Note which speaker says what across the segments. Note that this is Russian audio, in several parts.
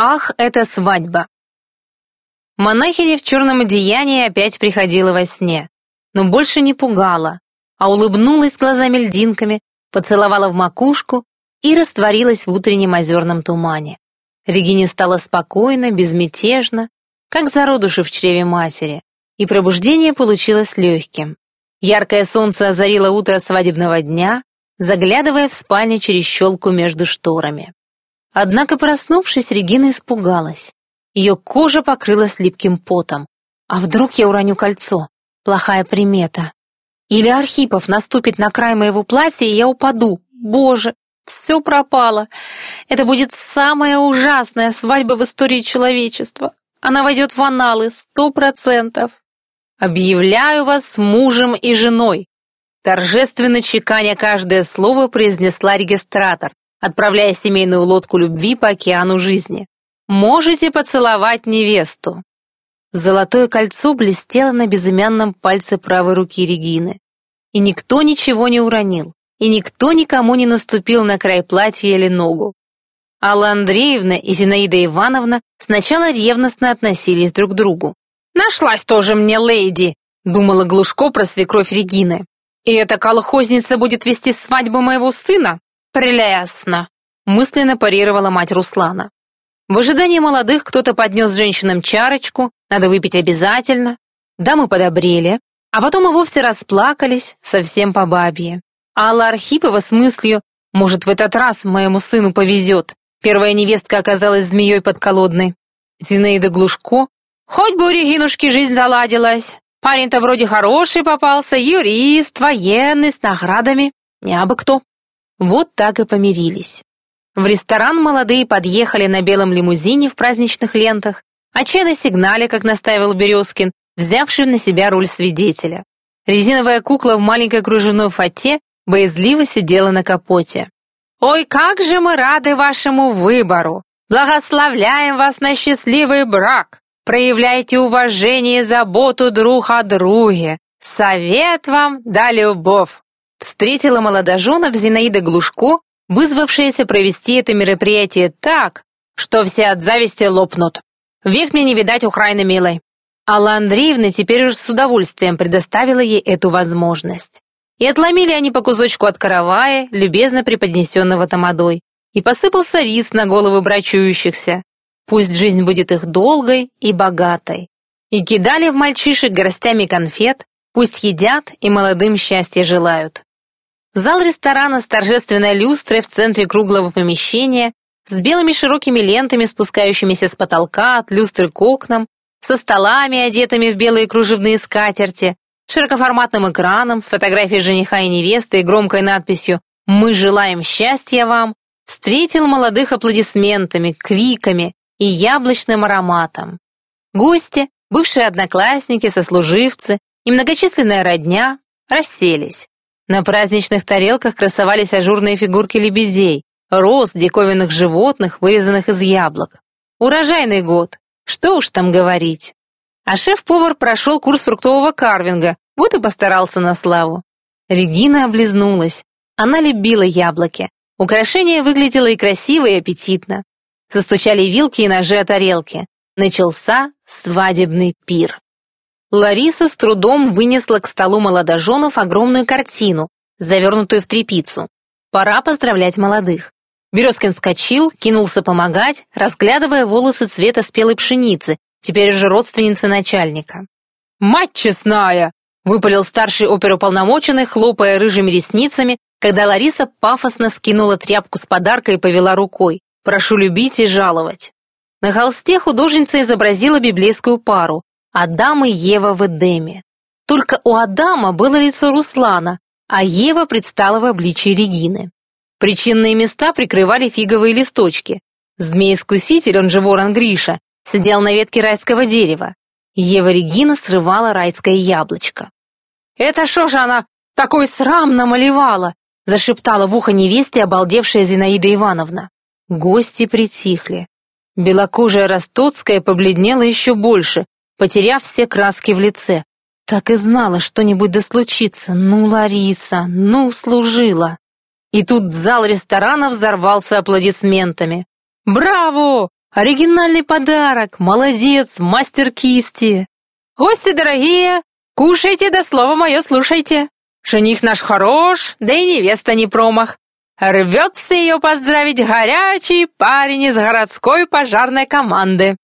Speaker 1: Ах, это свадьба! Монахиня в черном одеянии опять приходила во сне, но больше не пугала, а улыбнулась глазами льдинками, поцеловала в макушку и растворилась в утреннем озерном тумане. Регине стало спокойно, безмятежно, как зародуши в чреве матери, и пробуждение получилось легким. Яркое солнце озарило утро свадебного дня, заглядывая в спальню через щелку между шторами. Однако, проснувшись, Регина испугалась. Ее кожа покрылась липким потом. А вдруг я уроню кольцо? Плохая примета. Или Архипов наступит на край моего платья, и я упаду. Боже, все пропало. Это будет самая ужасная свадьба в истории человечества. Она войдет в аналы, сто процентов. Объявляю вас мужем и женой. Торжественно чеканя каждое слово произнесла регистратор, отправляя семейную лодку любви по океану жизни. Можете поцеловать невесту. Золотое кольцо блестело на безымянном пальце правой руки Регины. И никто ничего не уронил, и никто никому не наступил на край платья или ногу. Алла Андреевна и Зинаида Ивановна сначала ревностно относились друг к другу. «Нашлась тоже мне леди», — думала Глушко про свекровь Регины. «И эта колхозница будет вести свадьбу моего сына? Прелестно!» — мысленно парировала мать Руслана. В ожидании молодых кто-то поднес женщинам чарочку, надо выпить обязательно. Дамы подобрели, а потом и вовсе расплакались, совсем по бабье. Алла Архипова с мыслью «Может, в этот раз моему сыну повезет». Первая невестка оказалась змеей подколодной. Зинаида Глушко «Хоть бы у Регинушки жизнь заладилась. Парень-то вроде хороший попался, юрист, военный, с наградами. Не абы кто». Вот так и помирились. В ресторан молодые подъехали на белом лимузине в праздничных лентах, а чай на сигнале, как настаивал Березкин, взявший на себя роль свидетеля. Резиновая кукла в маленькой кружевной фате боязливо сидела на капоте. «Ой, как же мы рады вашему выбору! Благословляем вас на счастливый брак! Проявляйте уважение и заботу друг о друге! Совет вам да любовь!» Встретила молодоженов Зинаида Глушко вызвавшиеся провести это мероприятие так, что все от зависти лопнут. Век мне не видать Украины милой. Алла Андреевна теперь уже с удовольствием предоставила ей эту возможность. И отломили они по кусочку от каравая, любезно преподнесенного тамадой, и посыпался рис на головы брачующихся. Пусть жизнь будет их долгой и богатой. И кидали в мальчишек горстями конфет, пусть едят и молодым счастья желают. Зал ресторана с торжественной люстрой в центре круглого помещения, с белыми широкими лентами, спускающимися с потолка от люстры к окнам, со столами, одетыми в белые кружевные скатерти, широкоформатным экраном с фотографией жениха и невесты и громкой надписью «Мы желаем счастья вам», встретил молодых аплодисментами, криками и яблочным ароматом. Гости, бывшие одноклассники, сослуживцы и многочисленная родня расселись. На праздничных тарелках красовались ажурные фигурки лебедей, роз, диковинных животных, вырезанных из яблок. Урожайный год, что уж там говорить. А шеф-повар прошел курс фруктового карвинга, вот и постарался на славу. Регина облизнулась. Она любила яблоки. Украшение выглядело и красиво, и аппетитно. Застучали вилки и ножи о тарелки. Начался свадебный пир. Лариса с трудом вынесла к столу молодоженов огромную картину, завернутую в тряпицу. Пора поздравлять молодых. Березкин вскочил, кинулся помогать, разглядывая волосы цвета спелой пшеницы, теперь уже родственницы начальника. «Мать честная!» — выпалил старший оперуполномоченный, хлопая рыжими ресницами, когда Лариса пафосно скинула тряпку с подарка и повела рукой. «Прошу любить и жаловать». На холсте художница изобразила библейскую пару, Адам и Ева в Эдеме. Только у Адама было лицо Руслана, а Ева предстала в обличии Регины. Причинные места прикрывали фиговые листочки. Змей-искуситель, он же ворон Гриша, сидел на ветке райского дерева. Ева Регина срывала райское яблочко. «Это что же она такой срам намалевала?» зашептала в ухо невесте обалдевшая Зинаида Ивановна. Гости притихли. Белокожая Ростоцкая побледнела еще больше, потеряв все краски в лице. Так и знала, что-нибудь да случится. Ну, Лариса, ну, служила. И тут зал ресторана взорвался аплодисментами. «Браво! Оригинальный подарок, молодец, мастер кисти. Гости дорогие, кушайте да слово мое слушайте. Жених наш хорош, да и невеста не промах. Рвется ее поздравить горячий парень из городской пожарной команды.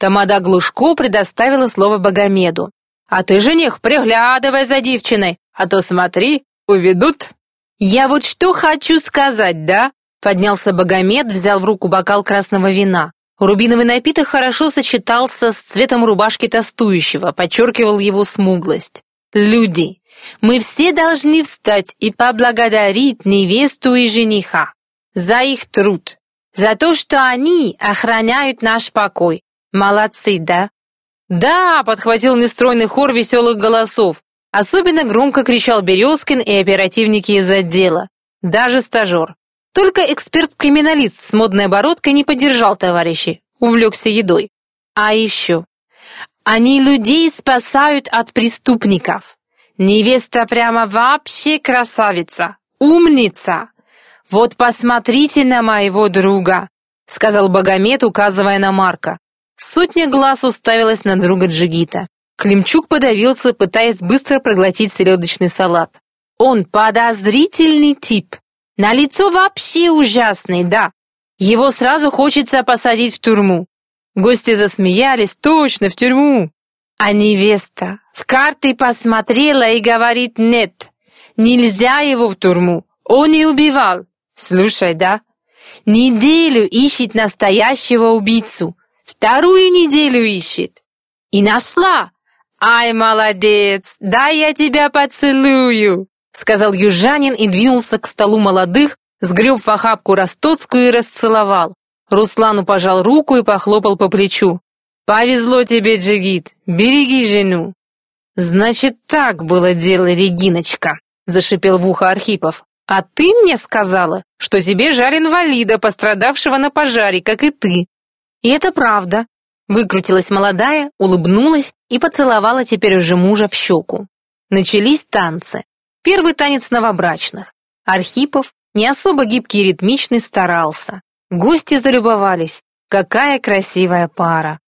Speaker 1: Тамада Глушко предоставила слово Богомеду. «А ты, жених, приглядывай за девчиной, а то смотри, уведут». «Я вот что хочу сказать, да?» Поднялся Богомед, взял в руку бокал красного вина. Рубиновый напиток хорошо сочетался с цветом рубашки тостующего, подчеркивал его смуглость. «Люди, мы все должны встать и поблагодарить невесту и жениха за их труд, за то, что они охраняют наш покой, Молодцы, да? Да, подхватил нестройный хор веселых голосов. Особенно громко кричал Березкин и оперативники из отдела. Даже стажер. Только эксперт-криминалист с модной бородкой не поддержал товарищей, увлекся едой. А еще. Они людей спасают от преступников. Невеста прямо вообще красавица, умница. Вот посмотрите на моего друга, сказал Богомет, указывая на Марка. Сотня глаз уставилась на друга Джигита. Климчук подавился, пытаясь быстро проглотить селедочный салат. Он подозрительный тип. На лицо вообще ужасный, да. Его сразу хочется посадить в тюрьму. Гости засмеялись, точно, в тюрьму. А невеста в карты посмотрела и говорит «нет». Нельзя его в тюрьму. Он не убивал. Слушай, да? Неделю ищет настоящего убийцу. Вторую неделю ищет. И нашла. Ай, молодец, дай я тебя поцелую, сказал южанин и двинулся к столу молодых, сгреб в охапку Ростоцкую и расцеловал. Руслану пожал руку и похлопал по плечу. «Повезло тебе, Джигит, береги жену». «Значит, так было дело, Региночка», — зашипел в ухо Архипов. «А ты мне сказала, что тебе жаль инвалида, пострадавшего на пожаре, как и ты. И это правда. Выкрутилась молодая, улыбнулась и поцеловала теперь уже мужа в щеку. Начались танцы. Первый танец новобрачных. Архипов, не особо гибкий и ритмичный, старался. Гости залюбовались. Какая красивая пара.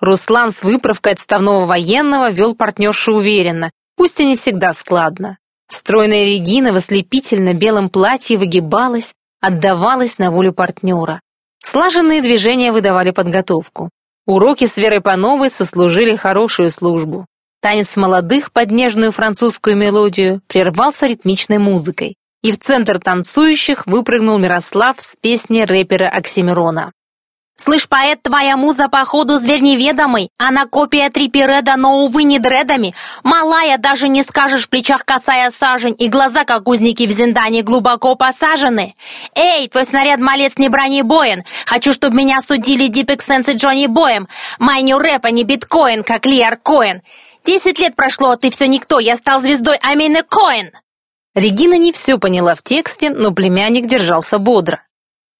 Speaker 1: Руслан с выправкой отставного военного вел партнершу уверенно, пусть и не всегда складно. Стройная Регина в ослепительно белом платье выгибалась, отдавалась на волю партнера. Слаженные движения выдавали подготовку. Уроки с Верой Пановой сослужили хорошую службу. Танец молодых под нежную французскую мелодию прервался ритмичной музыкой, и в центр танцующих выпрыгнул Мирослав с песней рэпера Оксимирона. Слышь, поэт, твоя муза, походу, зверь неведомый. Она копия трипереда, но, увы, не дредами. Малая, даже не скажешь, в плечах косая сажень, и глаза, как узники в зиндане, глубоко посажены. Эй, твой снаряд малец не бронебоен. Хочу, чтобы меня судили Дипек Сенс и Джонни Боем. Майню а не биткоин, как Лиар Коэн. Десять лет прошло, а ты все никто, я стал звездой Амины Коэн. Регина не все поняла в тексте, но племянник держался бодро.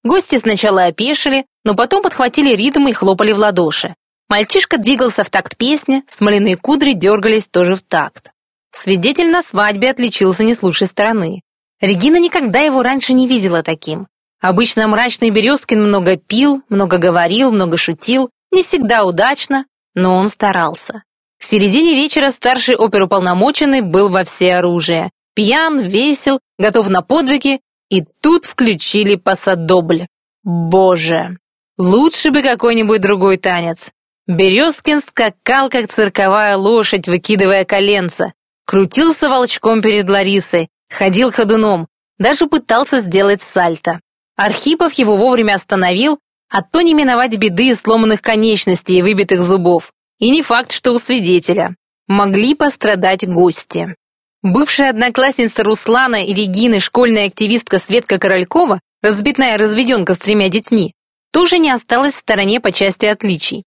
Speaker 1: Гости сначала опешили, но потом подхватили ритм и хлопали в ладоши. Мальчишка двигался в такт песни, смоляные кудри дергались тоже в такт. Свидетель на свадьбе отличился не с лучшей стороны. Регина никогда его раньше не видела таким. Обычно мрачный Березкин много пил, много говорил, много шутил, не всегда удачно, но он старался. К середине вечера старший оперуполномоченный был во всеоружие. Пьян, весел, готов на подвиги, и тут включили пасадобль. Боже! Лучше бы какой-нибудь другой танец. Березкин скакал, как цирковая лошадь, выкидывая коленца. Крутился волчком перед Ларисой, ходил ходуном, даже пытался сделать сальто. Архипов его вовремя остановил, а то не миновать беды сломанных конечностей и выбитых зубов. И не факт, что у свидетеля. Могли пострадать гости. Бывшая одноклассница Руслана и Регины, школьная активистка Светка Королькова, разбитная разведенка с тремя детьми, тоже не осталась в стороне по части отличий.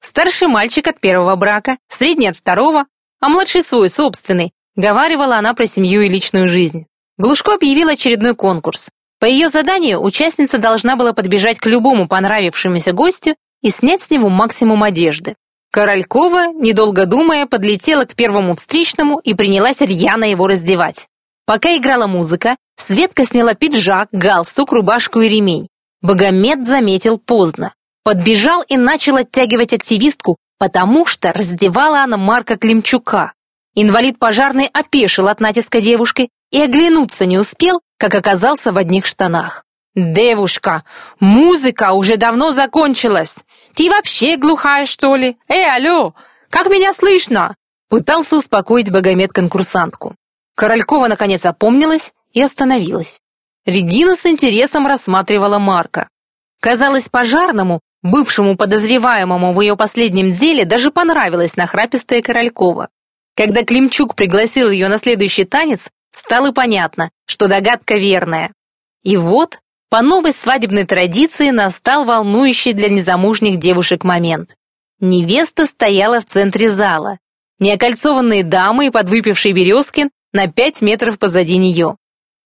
Speaker 1: Старший мальчик от первого брака, средний от второго, а младший свой, собственный, говаривала она про семью и личную жизнь. Глушко объявил очередной конкурс. По ее заданию участница должна была подбежать к любому понравившемуся гостю и снять с него максимум одежды. Королькова, недолго думая, подлетела к первому встречному и принялась рьяно его раздевать. Пока играла музыка, Светка сняла пиджак, галстук, рубашку и ремень. Богомед заметил поздно. Подбежал и начал оттягивать активистку, потому что раздевала она Марка Климчука. Инвалид пожарный опешил от натиска девушки и оглянуться не успел, как оказался в одних штанах. «Девушка, музыка уже давно закончилась. Ты вообще глухая, что ли? Эй, алло, как меня слышно?» Пытался успокоить Богомет-конкурсантку. Королькова, наконец, опомнилась и остановилась. Регина с интересом рассматривала Марка. Казалось, пожарному, бывшему подозреваемому в ее последнем деле, даже понравилась нахрапистая Королькова. Когда Климчук пригласил ее на следующий танец, стало понятно, что догадка верная. И вот, по новой свадебной традиции настал волнующий для незамужних девушек момент. Невеста стояла в центре зала. Неокольцованные дамы и подвыпивший Березкин на пять метров позади нее.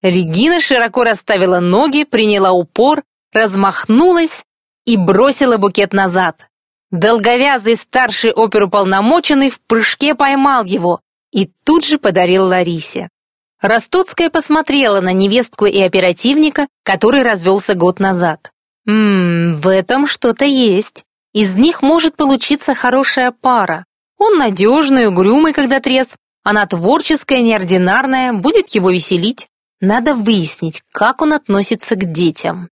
Speaker 1: Регина широко расставила ноги, приняла упор, размахнулась и бросила букет назад. Долговязый старший оперуполномоченный в прыжке поймал его и тут же подарил Ларисе. Ростоцкая посмотрела на невестку и оперативника, который развелся год назад. «Ммм, в этом что-то есть. Из них может получиться хорошая пара. Он надежный, угрюмый, когда трезв. Она творческая, неординарная, будет его веселить. Надо выяснить, как он относится к детям».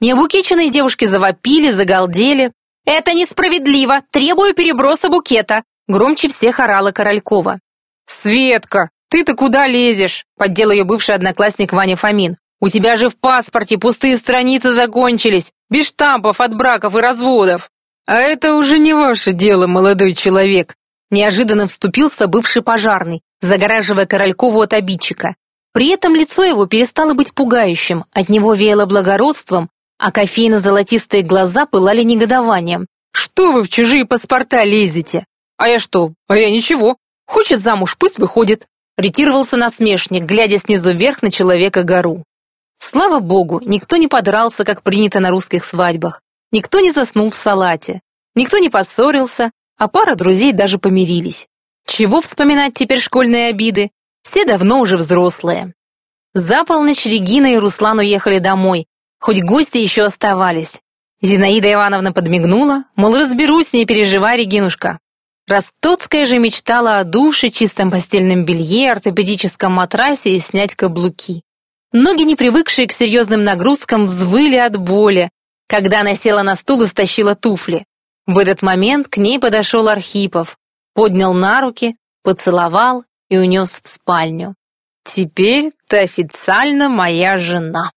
Speaker 1: Необукеченные девушки завопили, загалдели. «Это несправедливо! Требую переброса букета!» Громче всех орала Королькова. «Светка, «Ты-то куда лезешь?» — поддел ее бывший одноклассник Ваня Фомин. «У тебя же в паспорте пустые страницы закончились, без штампов от браков и разводов». «А это уже не ваше дело, молодой человек», — неожиданно вступился бывший пожарный, загораживая Королькову от обидчика. При этом лицо его перестало быть пугающим, от него веяло благородством, а кофейно-золотистые глаза пылали негодованием. «Что вы в чужие паспорта лезете?» «А я что? А я ничего. Хочет замуж, пусть выходит. Ретировался насмешник, глядя снизу вверх на человека-гору. Слава богу, никто не подрался, как принято на русских свадьбах. Никто не заснул в салате. Никто не поссорился, а пара друзей даже помирились. Чего вспоминать теперь школьные обиды? Все давно уже взрослые. За полночь Регина и Руслан уехали домой, хоть гости еще оставались. Зинаида Ивановна подмигнула, мол, разберусь, не переживай, Регинушка. Ростоцкая же мечтала о душе, чистом постельном белье, ортопедическом матрасе и снять каблуки. Ноги, не привыкшие к серьезным нагрузкам, взвыли от боли, когда она села на стул и стащила туфли. В этот момент к ней подошел Архипов, поднял на руки, поцеловал и унес в спальню. «Теперь ты официально моя жена».